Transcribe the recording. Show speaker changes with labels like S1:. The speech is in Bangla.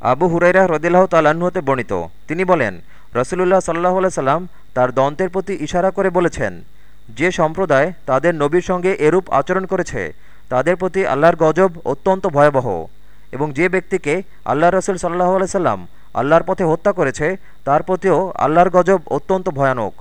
S1: আবু হুরাইরা রদিল্লাহ তালাহতে হতে বর্ণিত। তিনি বলেন, রসুলুল্লাহ সাল্লাহ সাল্লাম তার দন্তের প্রতি ইশারা করে বলেছেন, যে সম্প্রদায় তাদের নবীর সঙ্গে এরূপ আচরণ করেছে, তাদের প্রতি আল্লাহর গজব অত্যন্ত ভয়াবহ এবং যে ব্যক্তিকে আল্লাহ রসুল সাল্লাহ সাল্লাম আল্লাহর পথে হত্যা করেছে, তার প্রতিও আল্লাহর গজব অত্যন্ত ভয়ানক।